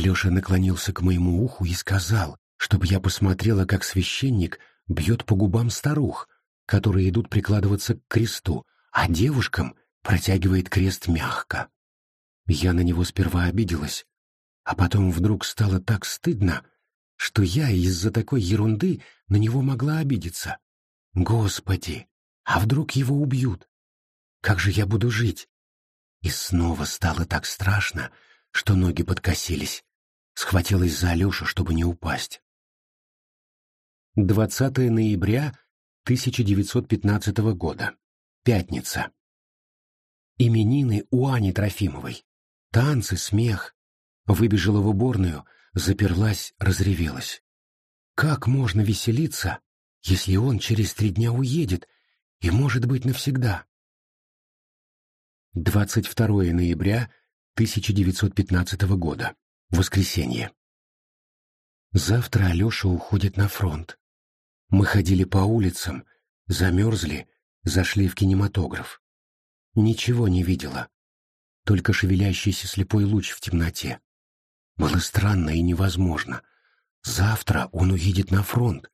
Алеша наклонился к моему уху и сказал, чтобы я посмотрела, как священник бьет по губам старух, которые идут прикладываться к кресту, а девушкам протягивает крест мягко. Я на него сперва обиделась, а потом вдруг стало так стыдно, что я из-за такой ерунды на него могла обидеться. Господи, а вдруг его убьют? Как же я буду жить? И снова стало так страшно, что ноги подкосились. Схватилась за Алешу, чтобы не упасть. 20 ноября 1915 года. Пятница. Именины у Ани Трофимовой. Танцы, смех. Выбежала в уборную, заперлась, разревелась. Как можно веселиться, если он через три дня уедет и, может быть, навсегда? 22 ноября 1915 года. Воскресенье. Завтра Алеша уходит на фронт. Мы ходили по улицам, замерзли, зашли в кинематограф. Ничего не видела, только шевелящийся слепой луч в темноте. Было странно и невозможно. Завтра он уедет на фронт,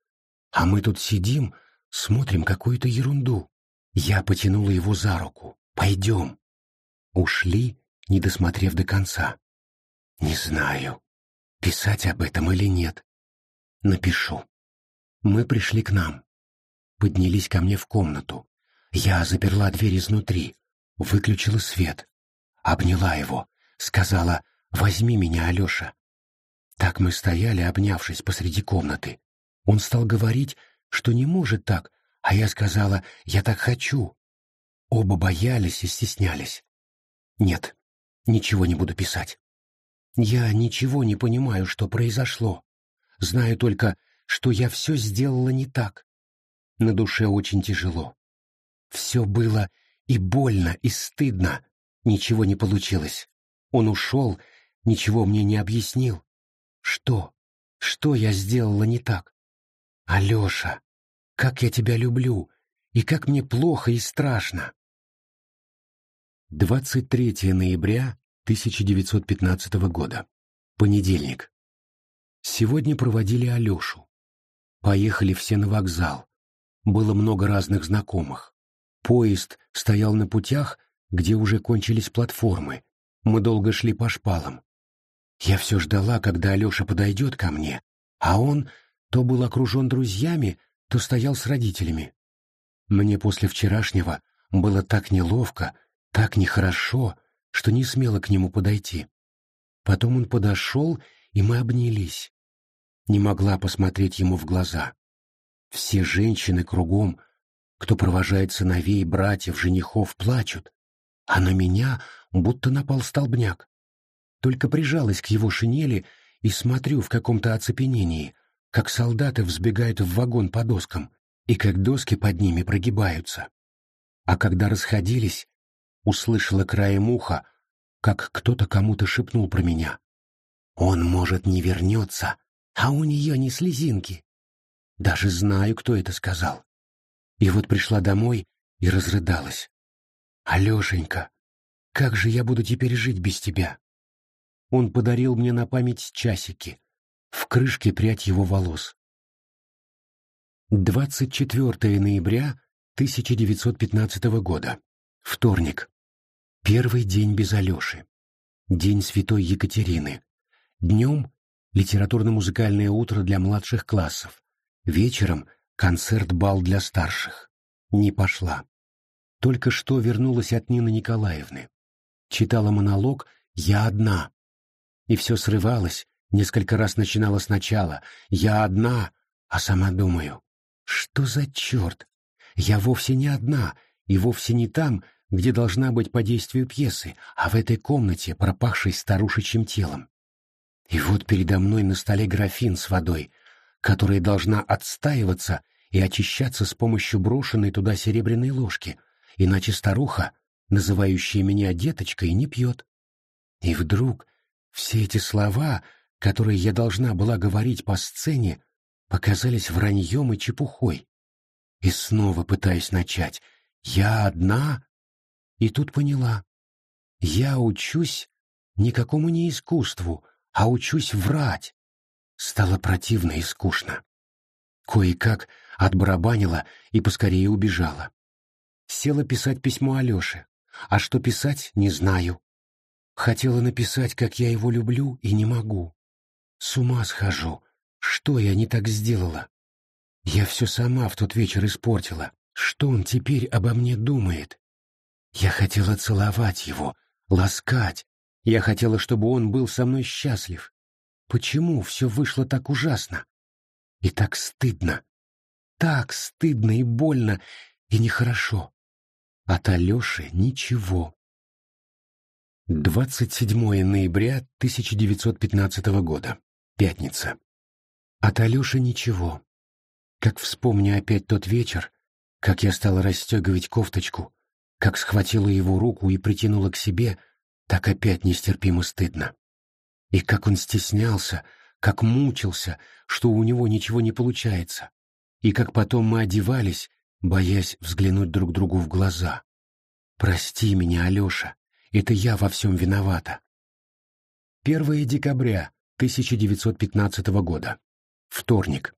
а мы тут сидим, смотрим какую-то ерунду. Я потянула его за руку. «Пойдем». Ушли, не досмотрев до конца. Не знаю, писать об этом или нет. Напишу. Мы пришли к нам. Поднялись ко мне в комнату. Я заперла дверь изнутри, выключила свет. Обняла его, сказала «Возьми меня, Алеша». Так мы стояли, обнявшись посреди комнаты. Он стал говорить, что не может так, а я сказала «Я так хочу». Оба боялись и стеснялись. Нет, ничего не буду писать. Я ничего не понимаю, что произошло. Знаю только, что я все сделала не так. На душе очень тяжело. Все было и больно, и стыдно. Ничего не получилось. Он ушел, ничего мне не объяснил. Что? Что я сделала не так? Алеша, как я тебя люблю, и как мне плохо и страшно. 23 ноября 1915 года. Понедельник. Сегодня проводили Алешу. Поехали все на вокзал. Было много разных знакомых. Поезд стоял на путях, где уже кончились платформы. Мы долго шли по шпалам. Я все ждала, когда Алеша подойдет ко мне, а он то был окружен друзьями, то стоял с родителями. Мне после вчерашнего было так неловко, так нехорошо, что не смела к нему подойти. Потом он подошел, и мы обнялись не могла посмотреть ему в глаза. Все женщины кругом, кто провожает сыновей, братьев, женихов, плачут, а на меня будто напал столбняк. Только прижалась к его шинели и смотрю в каком-то оцепенении, как солдаты взбегают в вагон по доскам и как доски под ними прогибаются. А когда расходились, услышала краем уха, как кто-то кому-то шепнул про меня. «Он, может, не вернется, а у нее ни слезинки. Даже знаю, кто это сказал. И вот пришла домой и разрыдалась. «Алешенька, как же я буду теперь жить без тебя?» Он подарил мне на память часики. В крышке прядь его волос. 24 ноября 1915 года. Вторник. Первый день без Алеши. День Святой Екатерины. Днем литературно-музыкальное утро для младших классов. Вечером концерт-бал для старших. Не пошла. Только что вернулась от Нины Николаевны. Читала монолог «Я одна». И все срывалось, несколько раз начинала сначала «Я одна», а сама думаю «Что за черт? Я вовсе не одна, и вовсе не там, где должна быть по действию пьесы, а в этой комнате, пропахшей старушечьим телом. И вот передо мной на столе графин с водой, которая должна отстаиваться и очищаться с помощью брошенной туда серебряной ложки, иначе старуха, называющая меня деточкой, не пьет. И вдруг все эти слова, которые я должна была говорить по сцене, показались враньем и чепухой. И снова пытаюсь начать. Я одна? И тут поняла. Я учусь никакому не искусству, а учусь врать. Стало противно и скучно. Кое-как отбарабанила и поскорее убежала. Села писать письмо Алёше, а что писать, не знаю. Хотела написать, как я его люблю, и не могу. С ума схожу. Что я не так сделала? Я все сама в тот вечер испортила. Что он теперь обо мне думает? Я хотела целовать его, ласкать. Я хотела, чтобы он был со мной счастлив. Почему все вышло так ужасно? И так стыдно. Так стыдно и больно, и нехорошо. От Алёши ничего. 27 ноября 1915 года. Пятница. От Алёши ничего. Как вспомню опять тот вечер, как я стала расстегивать кофточку, как схватила его руку и притянула к себе, так опять нестерпимо стыдно. И как он стеснялся, как мучился, что у него ничего не получается, и как потом мы одевались, боясь взглянуть друг другу в глаза. «Прости меня, Алеша, это я во всем виновата». 1 декабря 1915 года. Вторник.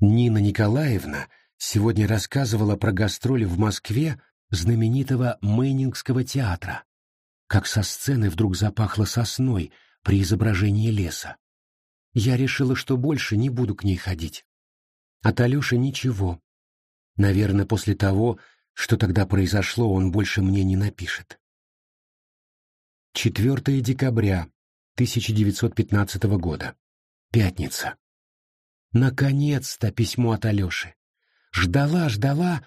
Нина Николаевна сегодня рассказывала про гастроли в Москве знаменитого Мэнингского театра, как со сцены вдруг запахло сосной при изображении леса. Я решила, что больше не буду к ней ходить. От Алеши ничего. Наверное, после того, что тогда произошло, он больше мне не напишет. 4 декабря 1915 года. Пятница. Наконец-то письмо от Алеши. Ждала, ждала,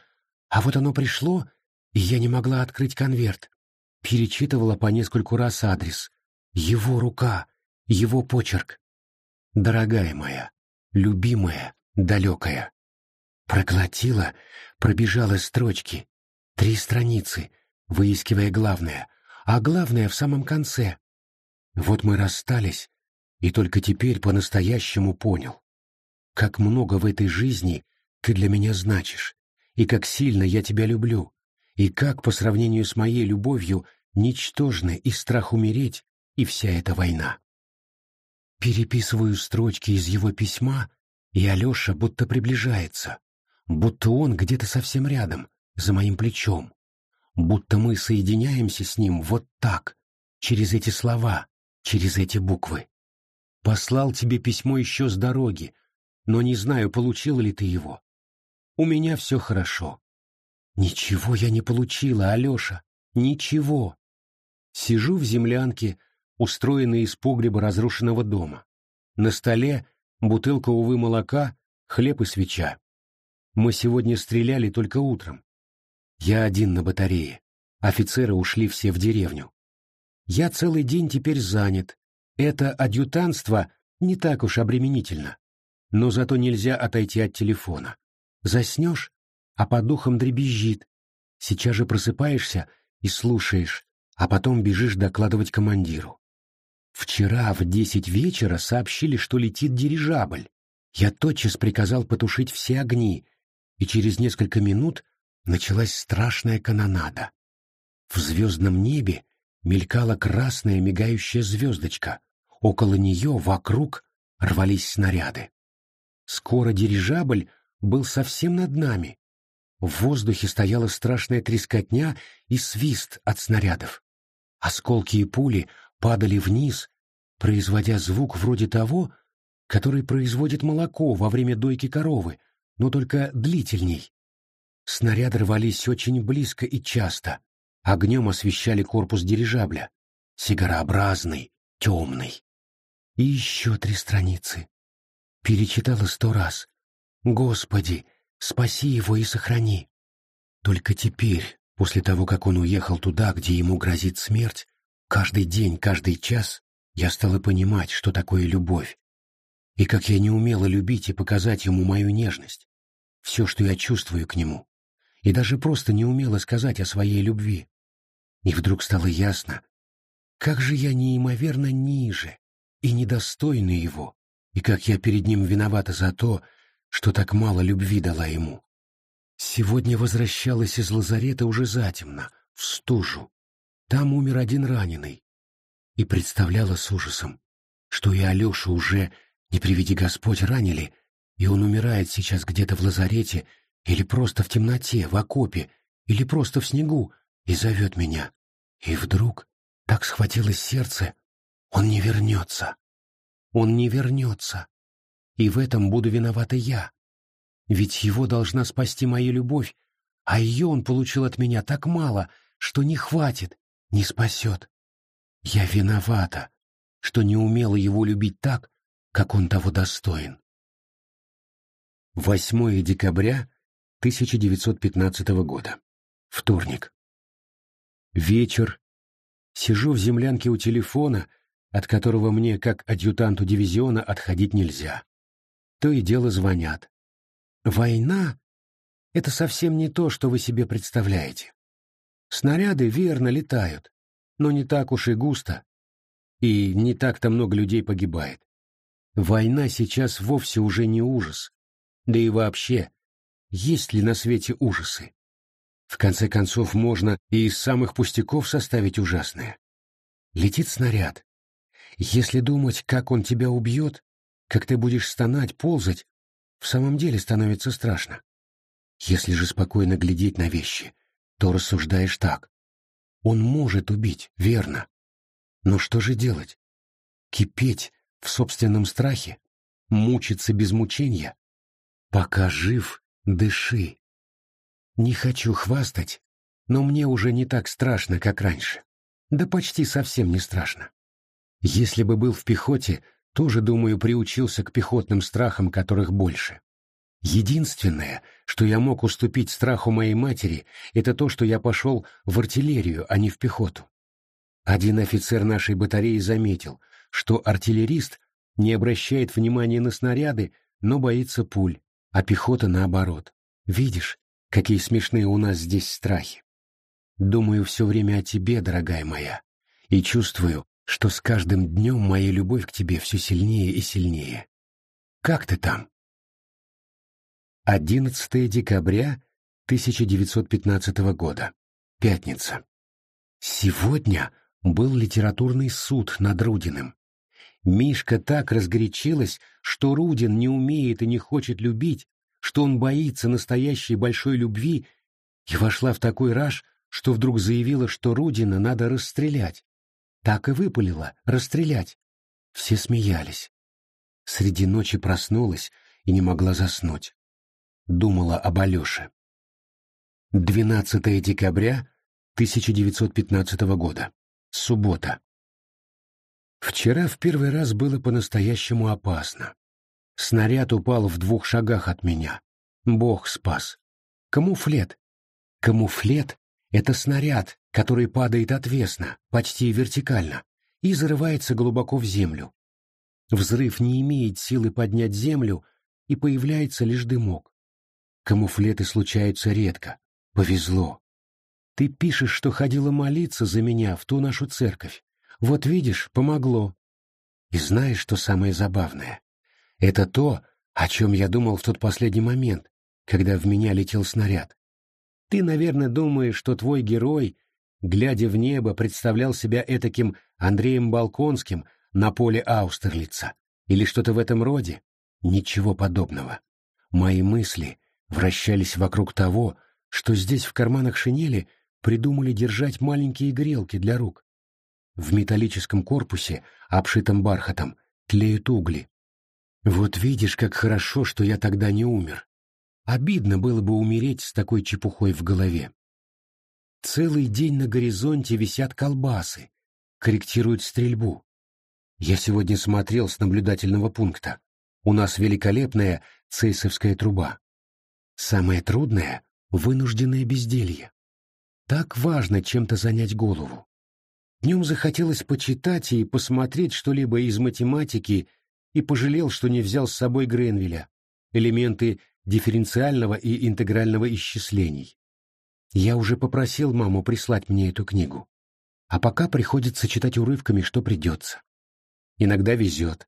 а вот оно пришло, и я не могла открыть конверт. Перечитывала по нескольку раз адрес. Его рука, его почерк. Дорогая моя, любимая, далекая. Проглотила, пробежала строчки. Три страницы, выискивая главное, а главное в самом конце. Вот мы расстались, и только теперь по-настоящему понял, как много в этой жизни ты для меня значишь, и как сильно я тебя люблю, и как по сравнению с моей любовью ничтожны и страх умереть, и вся эта война. Переписываю строчки из его письма, и Алеша будто приближается, будто он где-то совсем рядом, за моим плечом, будто мы соединяемся с ним вот так, через эти слова, через эти буквы. Послал тебе письмо еще с дороги, но не знаю, получил ли ты его. У меня все хорошо. Ничего я не получила, Алеша, ничего. Сижу в землянке, устроенной из погреба разрушенного дома. На столе бутылка, увы, молока, хлеб и свеча. Мы сегодня стреляли только утром. Я один на батарее. Офицеры ушли все в деревню. Я целый день теперь занят. Это адъютантство не так уж обременительно. Но зато нельзя отойти от телефона. Заснешь, а по духам дребезжит. Сейчас же просыпаешься и слушаешь, а потом бежишь докладывать командиру. Вчера в десять вечера сообщили, что летит дирижабль. Я тотчас приказал потушить все огни, и через несколько минут началась страшная канонада. В звездном небе мелькала красная мигающая звездочка. Около нее, вокруг, рвались снаряды. Скоро дирижабль был совсем над нами. В воздухе стояла страшная трескотня и свист от снарядов. Осколки и пули падали вниз, производя звук вроде того, который производит молоко во время дойки коровы, но только длительней. Снаряды рвались очень близко и часто. Огнем освещали корпус дирижабля. Сигарообразный, темный. И еще три страницы. Перечитала сто раз. Господи, спаси его и сохрани. Только теперь, после того, как он уехал туда, где ему грозит смерть, каждый день, каждый час я стала понимать, что такое любовь, и как я не умела любить и показать ему мою нежность, все, что я чувствую к нему, и даже просто не умела сказать о своей любви. И вдруг стало ясно, как же я неимоверно ниже и недостойна его, и как я перед ним виновата за то, что так мало любви дала ему. Сегодня возвращалась из лазарета уже затемно, в стужу. Там умер один раненый, и представляла с ужасом, что и Алешу уже, не приведи Господь, ранили, и он умирает сейчас где-то в лазарете или просто в темноте, в окопе, или просто в снегу, и зовет меня. И вдруг так схватилось сердце, он не вернется. Он не вернется. И в этом буду виновата я. Ведь его должна спасти моя любовь, а ее он получил от меня так мало, что не хватит, не спасет. Я виновата, что не умела его любить так, как он того достоин. 8 декабря 1915 года. Вторник. Вечер. Сижу в землянке у телефона, от которого мне, как адъютанту дивизиона, отходить нельзя. То и дело звонят. Война — это совсем не то, что вы себе представляете. Снаряды верно летают, но не так уж и густо, и не так-то много людей погибает. Война сейчас вовсе уже не ужас. Да и вообще, есть ли на свете ужасы? В конце концов, можно и из самых пустяков составить ужасное. Летит снаряд. Если думать, как он тебя убьет, как ты будешь стонать, ползать, в самом деле становится страшно. Если же спокойно глядеть на вещи, то рассуждаешь так. Он может убить, верно. Но что же делать? Кипеть в собственном страхе? Мучиться без мучения? Пока жив, дыши. Не хочу хвастать, но мне уже не так страшно, как раньше. Да почти совсем не страшно. Если бы был в пехоте, тоже, думаю, приучился к пехотным страхам, которых больше. Единственное, что я мог уступить страху моей матери, это то, что я пошел в артиллерию, а не в пехоту. Один офицер нашей батареи заметил, что артиллерист не обращает внимания на снаряды, но боится пуль, а пехота наоборот. Видишь, какие смешные у нас здесь страхи. Думаю все время о тебе, дорогая моя, и чувствую, что с каждым днем моя любовь к тебе все сильнее и сильнее. Как ты там? 11 декабря 1915 года. Пятница. Сегодня был литературный суд над Рудиным. Мишка так разгорячилась, что Рудин не умеет и не хочет любить, что он боится настоящей большой любви, и вошла в такой раж, что вдруг заявила, что Рудина надо расстрелять. Так и выпалила — расстрелять. Все смеялись. Среди ночи проснулась и не могла заснуть думала об Алёше. 12 декабря 1915 года. Суббота. Вчера в первый раз было по-настоящему опасно. Снаряд упал в двух шагах от меня. Бог спас. Камуфлет. Камуфлет — это снаряд, который падает отвесно, почти вертикально, и зарывается глубоко в землю. Взрыв не имеет силы поднять землю, и появляется лишь дымок. Камуфлеты случаются редко. Повезло. Ты пишешь, что ходила молиться за меня в ту нашу церковь. Вот видишь, помогло. И знаешь, что самое забавное? Это то, о чем я думал в тот последний момент, когда в меня летел снаряд. Ты, наверное, думаешь, что твой герой, глядя в небо, представлял себя этаким Андреем Балконским на поле Аустерлица или что-то в этом роде? Ничего подобного. Мои мысли вращались вокруг того, что здесь в карманах шинели придумали держать маленькие грелки для рук. В металлическом корпусе, обшитом бархатом, тлеют угли. Вот видишь, как хорошо, что я тогда не умер. Обидно было бы умереть с такой чепухой в голове. Целый день на горизонте висят колбасы, корректируют стрельбу. Я сегодня смотрел с наблюдательного пункта. У нас великолепная цейсовская труба. Самое трудное — вынужденное безделье. Так важно чем-то занять голову. Днем захотелось почитать и посмотреть что-либо из математики и пожалел, что не взял с собой Гренвилля, элементы дифференциального и интегрального исчислений. Я уже попросил маму прислать мне эту книгу. А пока приходится читать урывками, что придется. Иногда везет.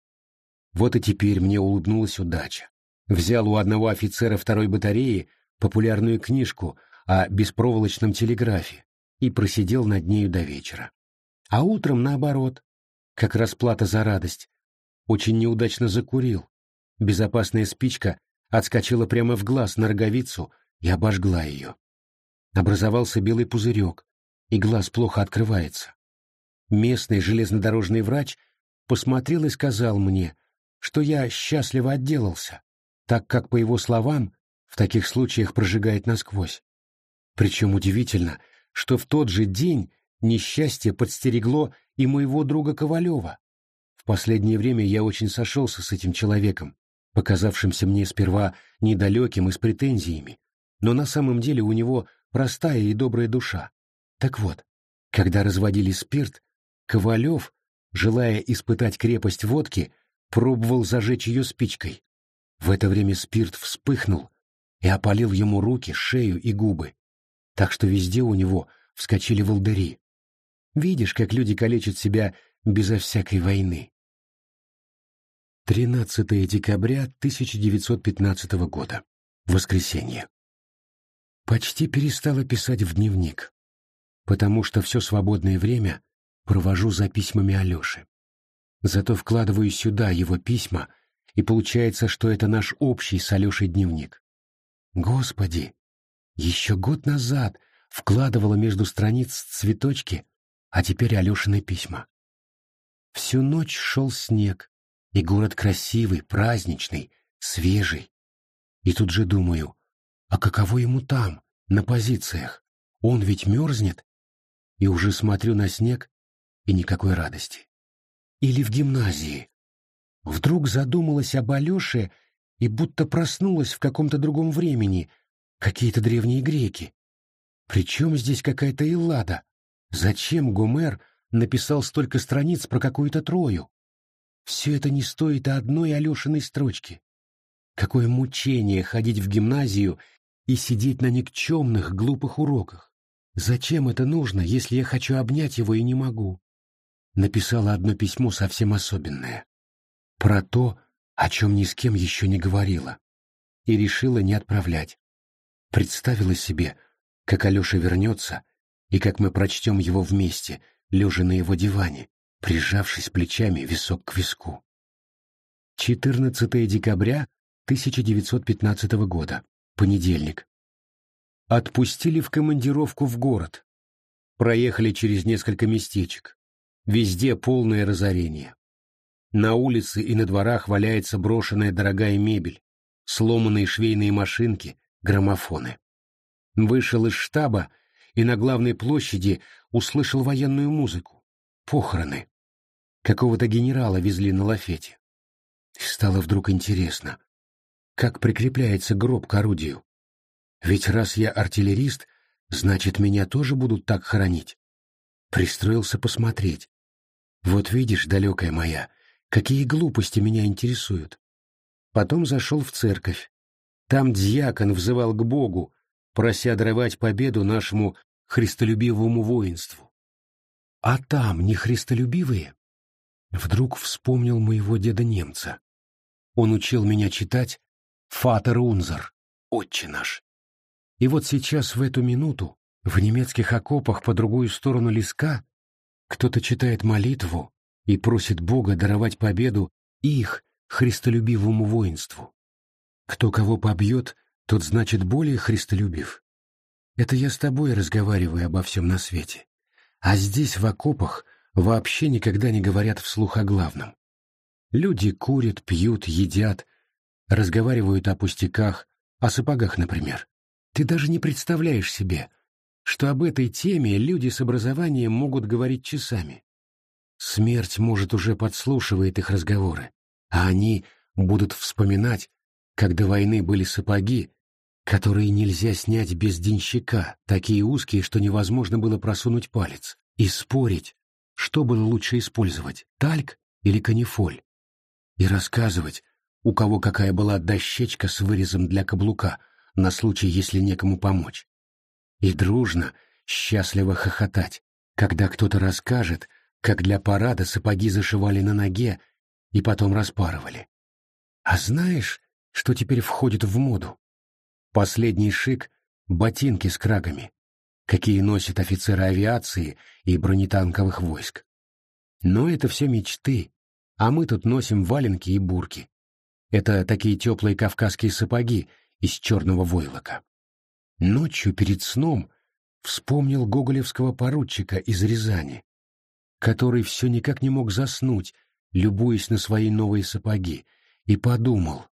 Вот и теперь мне улыбнулась удача взял у одного офицера второй батареи популярную книжку о беспроволочном телеграфе и просидел над нею до вечера. А утром, наоборот, как расплата за радость, очень неудачно закурил. Безопасная спичка отскочила прямо в глаз на роговицу и обожгла ее. Образовался белый пузырек, и глаз плохо открывается. Местный железнодорожный врач посмотрел и сказал мне, что я счастливо отделался, так как, по его словам, в таких случаях прожигает насквозь. Причем удивительно, что в тот же день несчастье подстерегло и моего друга Ковалева. В последнее время я очень сошелся с этим человеком, показавшимся мне сперва недалеким и с претензиями, но на самом деле у него простая и добрая душа. Так вот, когда разводили спирт, Ковалев, желая испытать крепость водки, пробовал зажечь ее спичкой. В это время спирт вспыхнул и опалил ему руки, шею и губы, так что везде у него вскочили волдыри. Видишь, как люди калечат себя безо всякой войны. 13 декабря 1915 года. Воскресенье. Почти перестала писать в дневник, потому что все свободное время провожу за письмами Алеши. Зато вкладываю сюда его письма, и получается, что это наш общий с Алешей дневник. Господи! Еще год назад вкладывала между страниц цветочки, а теперь Алешины письма. Всю ночь шел снег, и город красивый, праздничный, свежий. И тут же думаю, а каково ему там, на позициях? Он ведь мерзнет? И уже смотрю на снег, и никакой радости. Или в гимназии. Вдруг задумалась об Алёше и будто проснулась в каком-то другом времени, какие-то древние греки. Причем здесь какая-то Эллада? Зачем Гомер написал столько страниц про какую-то Трою? Все это не стоит одной Алешиной строчки. Какое мучение ходить в гимназию и сидеть на никчемных, глупых уроках. Зачем это нужно, если я хочу обнять его и не могу? Написала одно письмо совсем особенное. Про то, о чем ни с кем еще не говорила. И решила не отправлять. Представила себе, как Алеша вернется, и как мы прочтем его вместе, лежа на его диване, прижавшись плечами висок к виску. 14 декабря 1915 года. Понедельник. Отпустили в командировку в город. Проехали через несколько местечек. Везде полное разорение. На улице и на дворах валяется брошенная дорогая мебель, сломанные швейные машинки, граммофоны. Вышел из штаба и на главной площади услышал военную музыку. Похороны. Какого-то генерала везли на лафете. Стало вдруг интересно, как прикрепляется гроб к орудию. Ведь раз я артиллерист, значит, меня тоже будут так хоронить. Пристроился посмотреть. Вот видишь, далекая моя, какие глупости меня интересуют. Потом зашел в церковь. Там дьякон взывал к Богу, прося даровать победу нашему христолюбивому воинству. А там не христолюбивые? Вдруг вспомнил моего деда-немца. Он учил меня читать «Фатер Унзер», «Отче наш». И вот сейчас, в эту минуту, в немецких окопах по другую сторону леска, кто-то читает молитву и просит Бога даровать победу их христолюбивому воинству. Кто кого побьет, тот значит более христолюбив. Это я с тобой разговариваю обо всем на свете. А здесь, в окопах, вообще никогда не говорят вслух о главном. Люди курят, пьют, едят, разговаривают о пустяках, о сапогах, например. Ты даже не представляешь себе, что об этой теме люди с образованием могут говорить часами. Смерть, может, уже подслушивает их разговоры, а они будут вспоминать, как до войны были сапоги, которые нельзя снять без денщика, такие узкие, что невозможно было просунуть палец, и спорить, что было лучше использовать, тальк или канифоль, и рассказывать, у кого какая была дощечка с вырезом для каблука, на случай, если некому помочь. И дружно, счастливо хохотать, когда кто-то расскажет, как для парада сапоги зашивали на ноге и потом распарывали. А знаешь, что теперь входит в моду? Последний шик — ботинки с крагами, какие носят офицеры авиации и бронетанковых войск. Но это все мечты, а мы тут носим валенки и бурки. Это такие теплые кавказские сапоги из черного войлока. Ночью перед сном вспомнил гоголевского поручика из Рязани, который все никак не мог заснуть, любуясь на свои новые сапоги, и подумал,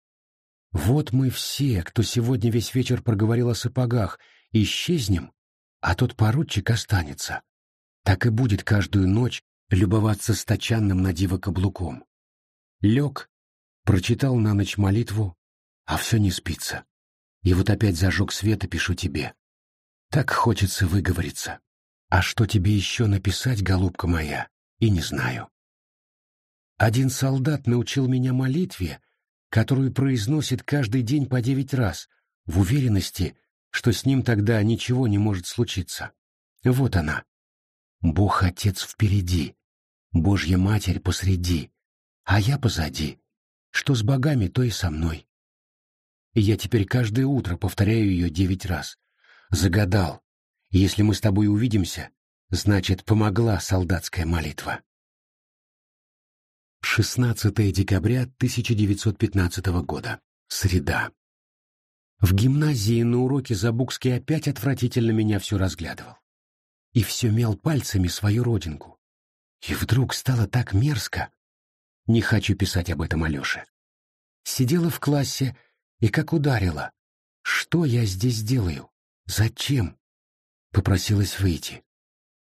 вот мы все, кто сегодня весь вечер проговорил о сапогах, исчезнем, а тот поручик останется. Так и будет каждую ночь любоваться стачанным на диво каблуком. Лег, прочитал на ночь молитву, а все не спится. И вот опять зажег свет и пишу тебе. Так хочется выговориться. А что тебе еще написать, голубка моя, и не знаю. Один солдат научил меня молитве, которую произносит каждый день по девять раз, в уверенности, что с ним тогда ничего не может случиться. Вот она. Бог Отец впереди, Божья Матерь посреди, а я позади. Что с богами, то и со мной. И я теперь каждое утро повторяю ее девять раз. Загадал. Если мы с тобой увидимся, значит, помогла солдатская молитва. 16 декабря 1915 года. Среда. В гимназии на уроке Забукский опять отвратительно меня все разглядывал. И все мел пальцами свою родинку. И вдруг стало так мерзко. Не хочу писать об этом Алёше. Сидела в классе и как ударила. Что я здесь делаю? Зачем? Попросилась выйти.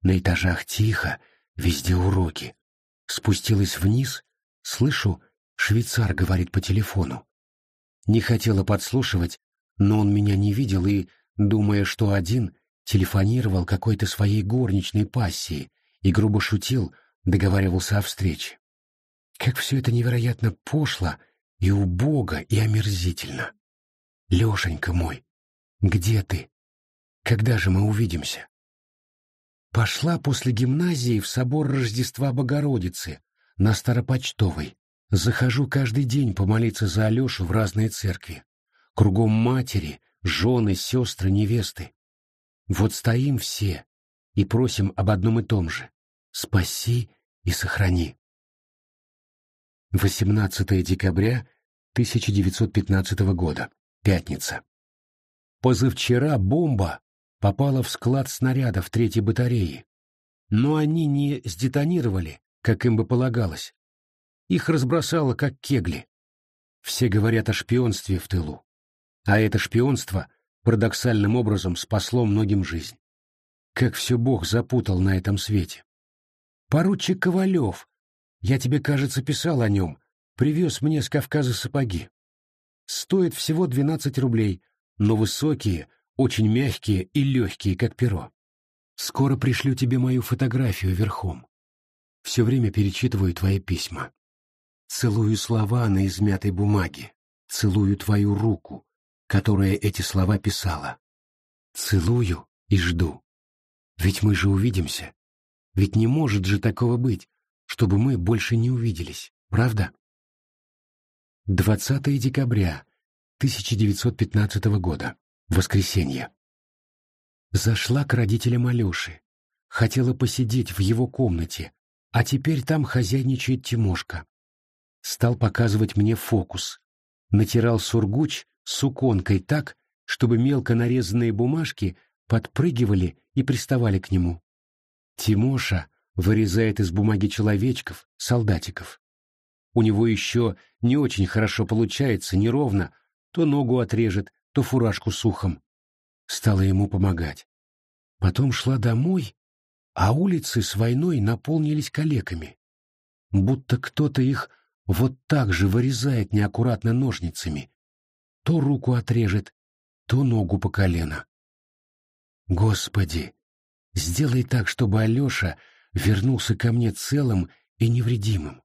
На этажах тихо, везде уроки. Спустилась вниз, слышу, швейцар говорит по телефону. Не хотела подслушивать, но он меня не видел и, думая, что один, телефонировал какой-то своей горничной пассии и грубо шутил, договаривался о встрече. Как все это невероятно пошло и убого и омерзительно. Лешенька мой, где ты? Когда же мы увидимся? Пошла после гимназии в собор Рождества Богородицы на Старопочтовой. Захожу каждый день помолиться за Алешу в разные церкви. Кругом матери, жены, сестры, невесты. Вот стоим все и просим об одном и том же. Спаси и сохрани. 18 декабря 1915 года. Пятница. Позавчера бомба попала в склад снарядов третьей батареи, но они не сдетонировали, как им бы полагалось. Их разбросало, как кегли. Все говорят о шпионстве в тылу. А это шпионство парадоксальным образом спасло многим жизнь. Как все Бог запутал на этом свете. Поручик Ковалев, я тебе, кажется, писал о нем, привез мне с Кавказа сапоги. Стоит всего 12 рублей, но высокие, очень мягкие и легкие, как перо. Скоро пришлю тебе мою фотографию верхом. Все время перечитываю твои письма. Целую слова на измятой бумаге. Целую твою руку, которая эти слова писала. Целую и жду. Ведь мы же увидимся. Ведь не может же такого быть, чтобы мы больше не увиделись, правда? 20 декабря 1915 года. Воскресенье. Зашла к родителям Алеши. Хотела посидеть в его комнате, а теперь там хозяйничает Тимошка. Стал показывать мне фокус. Натирал сургуч суконкой так, чтобы мелко нарезанные бумажки подпрыгивали и приставали к нему. Тимоша вырезает из бумаги человечков, солдатиков. У него еще не очень хорошо получается, неровно, то ногу отрежет, то фуражку сухом. Стала ему помогать. Потом шла домой, а улицы с войной наполнились калеками. Будто кто-то их вот так же вырезает неаккуратно ножницами. То руку отрежет, то ногу по колено. Господи, сделай так, чтобы Алеша вернулся ко мне целым и невредимым.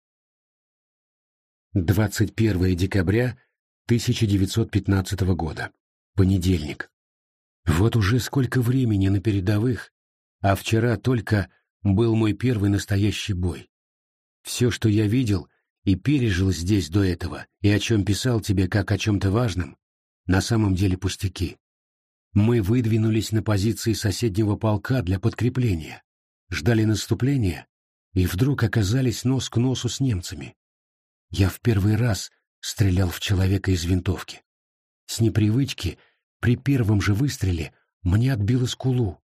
21 декабря 1915 года. Понедельник. Вот уже сколько времени на передовых, а вчера только был мой первый настоящий бой. Все, что я видел и пережил здесь до этого, и о чем писал тебе как о чем-то важном, на самом деле пустяки. Мы выдвинулись на позиции соседнего полка для подкрепления ждали наступления и вдруг оказались нос к носу с немцами. я в первый раз стрелял в человека из винтовки. С непривычки при первом же выстреле мне отбило скулу.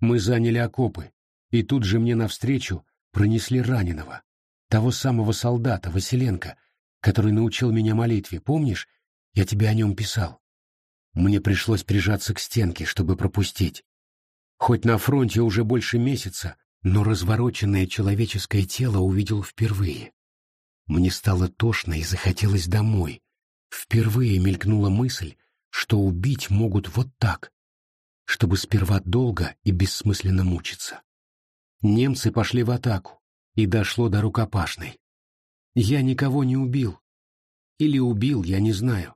Мы заняли окопы, и тут же мне навстречу пронесли раненого, того самого солдата, Василенко, который научил меня молитве, помнишь? Я тебе о нем писал. Мне пришлось прижаться к стенке, чтобы пропустить. Хоть на фронте уже больше месяца, но развороченное человеческое тело увидел впервые. Мне стало тошно и захотелось домой. Впервые мелькнула мысль, что убить могут вот так, чтобы сперва долго и бессмысленно мучиться. Немцы пошли в атаку, и дошло до рукопашной. Я никого не убил. Или убил, я не знаю.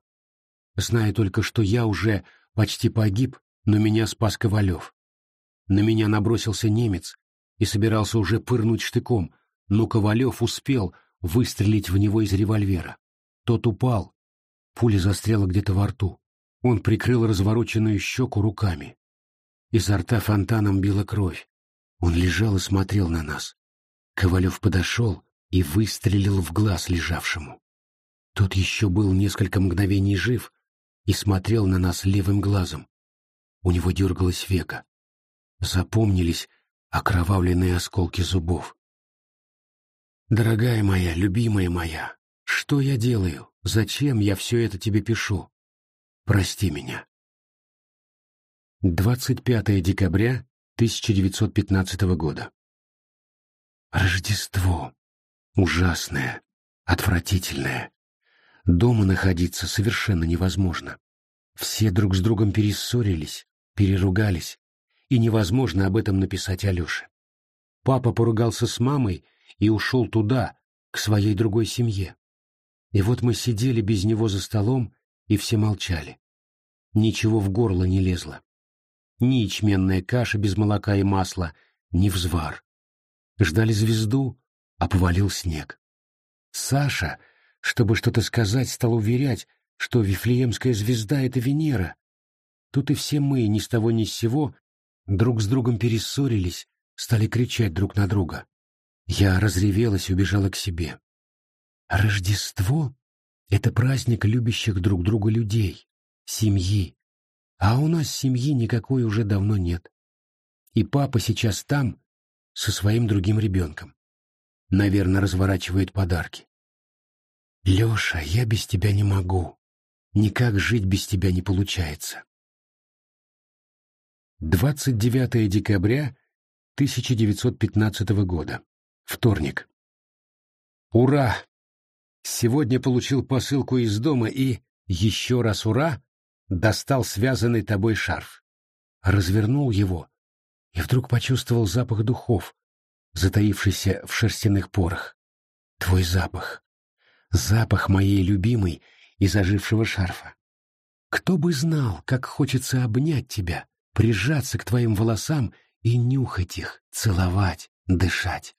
Знаю только, что я уже почти погиб, но меня спас Ковалев. На меня набросился немец и собирался уже пырнуть штыком, но Ковалев успел выстрелить в него из револьвера. Тот упал, пуля застряла где-то во рту. Он прикрыл развороченную щеку руками. Изо рта фонтаном била кровь. Он лежал и смотрел на нас. Ковалев подошел и выстрелил в глаз лежавшему. Тот еще был несколько мгновений жив и смотрел на нас левым глазом. У него дергалось века. Запомнились окровавленные осколки зубов. «Дорогая моя, любимая моя, что я делаю? Зачем я все это тебе пишу? Прости меня». 25 декабря 1915 года. Рождество. Ужасное, отвратительное. Дома находиться совершенно невозможно. Все друг с другом перессорились, переругались, и невозможно об этом написать Алёше. Папа поругался с мамой и ушел туда, к своей другой семье. И вот мы сидели без него за столом, и все молчали. Ничего в горло не лезло. Ни ячменная каша без молока и масла, ни взвар. Ждали звезду, а повалил снег. Саша, чтобы что-то сказать, стал уверять, что Вифлеемская звезда — это Венера. Тут и все мы, ни с того ни с сего, друг с другом перессорились, стали кричать друг на друга. Я разревелась убежала к себе. Рождество — это праздник любящих друг друга людей, семьи. А у нас семьи никакой уже давно нет. И папа сейчас там, со своим другим ребенком. Наверное, разворачивает подарки. Леша, я без тебя не могу. Никак жить без тебя не получается. 29 декабря 1915 года. Вторник. Ура! Сегодня получил посылку из дома и, еще раз ура, достал связанный тобой шарф. Развернул его и вдруг почувствовал запах духов, затаившийся в шерстяных порах. Твой запах. Запах моей любимой и зажившего шарфа. Кто бы знал, как хочется обнять тебя, прижаться к твоим волосам и нюхать их, целовать, дышать.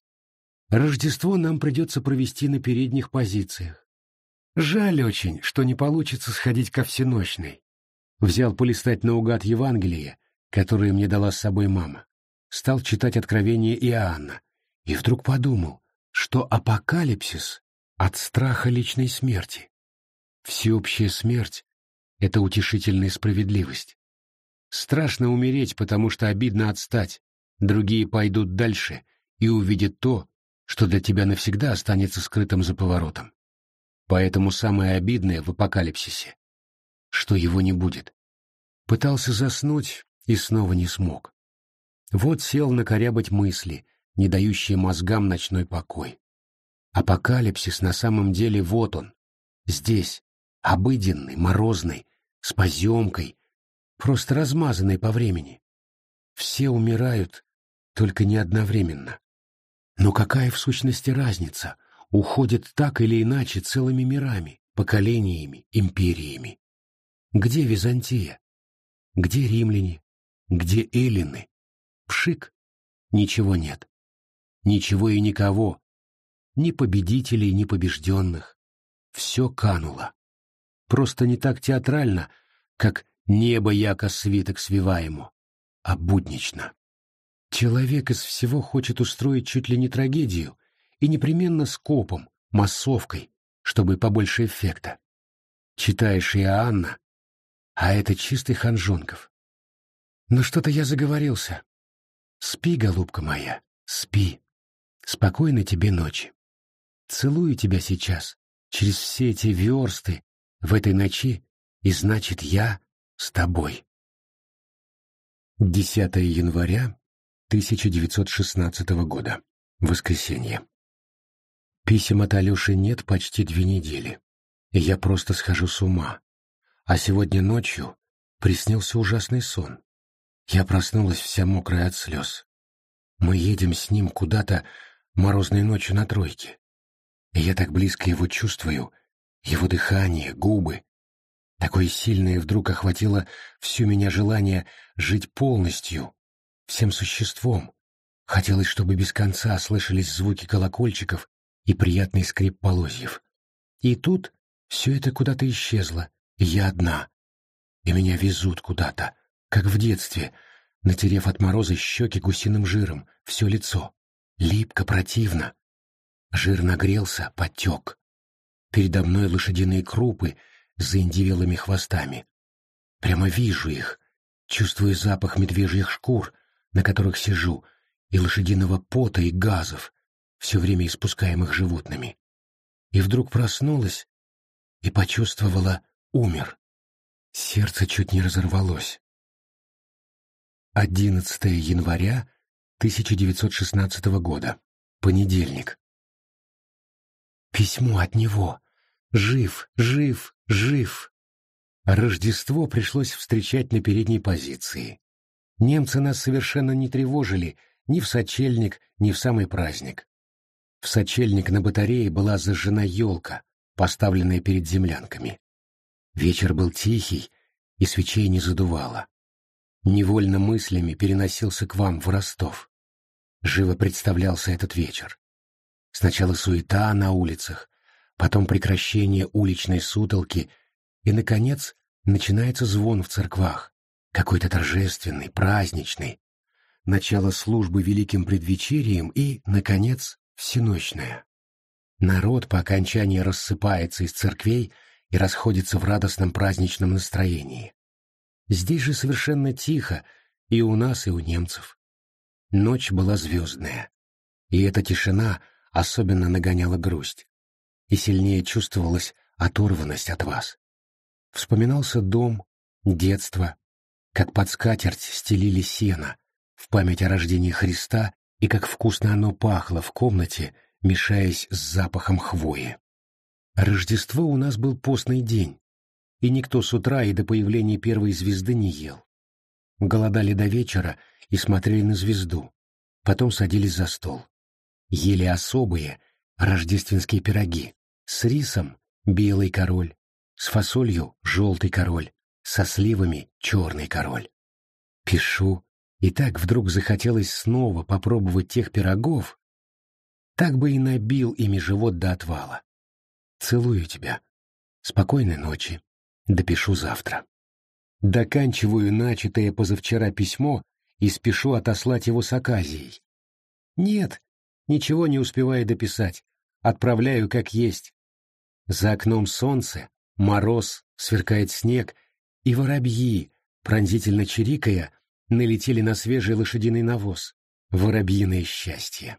Рождество нам придется провести на передних позициях. Жаль очень, что не получится сходить ко всеночной. Взял полистать наугад Евангелие, которое мне дала с собой мама. Стал читать Откровение Иоанна. И вдруг подумал, что апокалипсис от страха личной смерти. Всеобщая смерть — это утешительная справедливость. Страшно умереть, потому что обидно отстать. Другие пойдут дальше и увидят то, что для тебя навсегда останется скрытым за поворотом. Поэтому самое обидное в апокалипсисе, что его не будет. Пытался заснуть и снова не смог. Вот сел накорябать мысли, не дающие мозгам ночной покой. Апокалипсис на самом деле вот он, здесь, обыденный, морозный, с поземкой, просто размазанный по времени. Все умирают, только не одновременно. Но какая в сущности разница? Уходят так или иначе целыми мирами, поколениями, империями. Где Византия? Где римляне? Где эллины? Пшик? Ничего нет. Ничего и никого. Ни победителей, ни побежденных. Все кануло. Просто не так театрально, как небо яко свиток свиваемо, а буднично. Человек из всего хочет устроить чуть ли не трагедию, и непременно скопом, массовкой, чтобы побольше эффекта. Читаешь Иоанна, а это чистый Ханжонков. Но что-то я заговорился. Спи, голубка моя, спи. Спокойной тебе ночи. Целую тебя сейчас, через все эти версты, в этой ночи, и значит, я с тобой. 10 января 1916 года. Воскресенье. Писем от Алеши нет почти две недели, и я просто схожу с ума. А сегодня ночью приснился ужасный сон. Я проснулась вся мокрая от слез. Мы едем с ним куда-то морозной ночью на тройке. И я так близко его чувствую, его дыхание, губы. Такое сильное вдруг охватило всю меня желание жить полностью, всем существом. Хотелось, чтобы без конца слышались звуки колокольчиков и приятный скрип полозьев. И тут все это куда-то исчезло, и я одна. И меня везут куда-то, как в детстве, натерев от мороза щеки гусиным жиром, все лицо. Липко, противно. Жир нагрелся, потек. Передо мной лошадиные крупы заиндивелыми хвостами. Прямо вижу их, чувствую запах медвежьих шкур, на которых сижу, и лошадиного пота и газов, все время испускаемых животными. И вдруг проснулась и почувствовала умер. Сердце чуть не разорвалось. 11 января 1916 года. Понедельник. Письмо от него. Жив, жив, жив. Рождество пришлось встречать на передней позиции. Немцы нас совершенно не тревожили ни в сочельник, ни в самый праздник. В сочельник на батарее была зажжена елка, поставленная перед землянками. Вечер был тихий, и свечей не задувало. Невольно мыслями переносился к вам в Ростов. Живо представлялся этот вечер. Сначала суета на улицах, потом прекращение уличной сутолки, и, наконец, начинается звон в церквах, какой-то торжественный, праздничный, начало службы великим предвечерием и, наконец, всеночная. Народ по окончании рассыпается из церквей и расходится в радостном праздничном настроении. Здесь же совершенно тихо и у нас, и у немцев. Ночь была звездная, и эта тишина особенно нагоняла грусть, и сильнее чувствовалась оторванность от вас. Вспоминался дом, детство, как под скатерть стелили сено в память о рождении Христа и как вкусно оно пахло в комнате, мешаясь с запахом хвои. Рождество у нас был постный день, и никто с утра и до появления первой звезды не ел. Голодали до вечера и смотрели на звезду, потом садились за стол. Ели особые рождественские пироги с рисом — белый король, с фасолью — желтый король, со сливами — черный король. Пишу, и так вдруг захотелось снова попробовать тех пирогов, так бы и набил ими живот до отвала. Целую тебя. Спокойной ночи. Допишу завтра. Доканчиваю начатое позавчера письмо и спешу отослать его с оказией. Нет, ничего не успеваю дописать. Отправляю как есть. За окном солнце, мороз, сверкает снег, и воробьи, пронзительно чирикая, налетели на свежий лошадиный навоз. Воробьиное счастье.